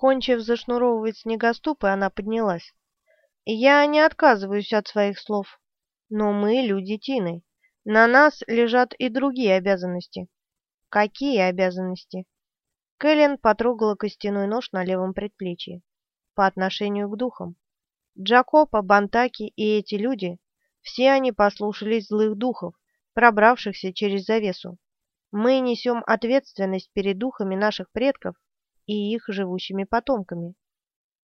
Кончив зашнуровывать снегоступы, она поднялась. «Я не отказываюсь от своих слов, но мы люди Тины. На нас лежат и другие обязанности». «Какие обязанности?» Кэлен потрогала костяной нож на левом предплечье. «По отношению к духам. Джакопа, Бантаки и эти люди, все они послушались злых духов, пробравшихся через завесу. Мы несем ответственность перед духами наших предков и их живущими потомками.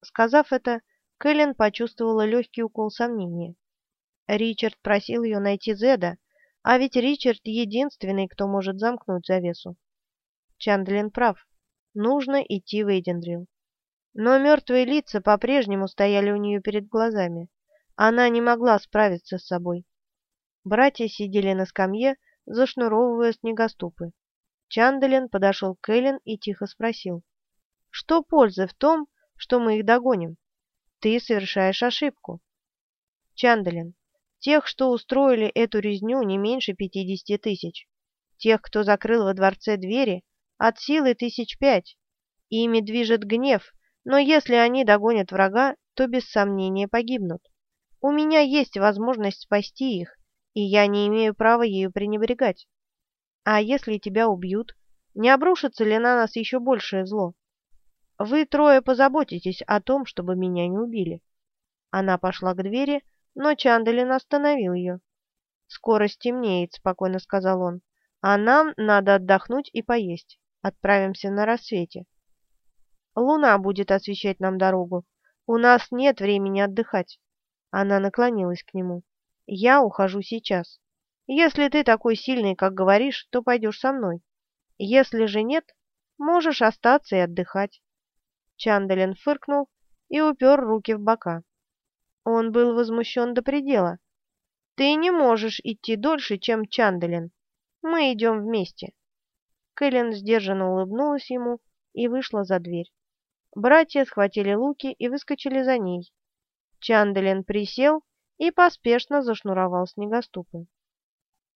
Сказав это, Кэлен почувствовала легкий укол сомнения. Ричард просил ее найти Зеда, а ведь Ричард единственный, кто может замкнуть завесу. Чандлин прав. Нужно идти в Эйдендрил. Но мертвые лица по-прежнему стояли у нее перед глазами. Она не могла справиться с собой. Братья сидели на скамье, зашнуровывая снегоступы. Чандлин подошел к Эллен и тихо спросил. Что пользы в том, что мы их догоним? Ты совершаешь ошибку. Чандалин, тех, что устроили эту резню, не меньше пятидесяти тысяч. Тех, кто закрыл во дворце двери, от силы тысяч пять. Ими движет гнев, но если они догонят врага, то без сомнения погибнут. У меня есть возможность спасти их, и я не имею права ею пренебрегать. А если тебя убьют, не обрушится ли на нас еще большее зло? Вы трое позаботитесь о том, чтобы меня не убили. Она пошла к двери, но Чандалин остановил ее. «Скоро стемнеет», — спокойно сказал он. «А нам надо отдохнуть и поесть. Отправимся на рассвете. Луна будет освещать нам дорогу. У нас нет времени отдыхать». Она наклонилась к нему. «Я ухожу сейчас. Если ты такой сильный, как говоришь, то пойдешь со мной. Если же нет, можешь остаться и отдыхать. Чандалин фыркнул и упер руки в бока. Он был возмущен до предела. «Ты не можешь идти дольше, чем Чандалин. Мы идем вместе». Кэлен сдержанно улыбнулась ему и вышла за дверь. Братья схватили луки и выскочили за ней. Чандалин присел и поспешно зашнуровал снегоступы.